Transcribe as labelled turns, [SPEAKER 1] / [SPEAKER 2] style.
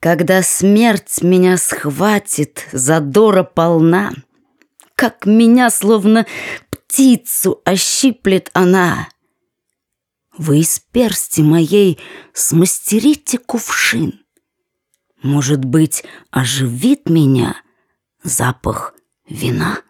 [SPEAKER 1] Когда смерть меня схватит, задора полна, Как меня словно птицу ощиплет она. Вы из персти моей смастерите кувшин. Может быть, оживит меня запах вина?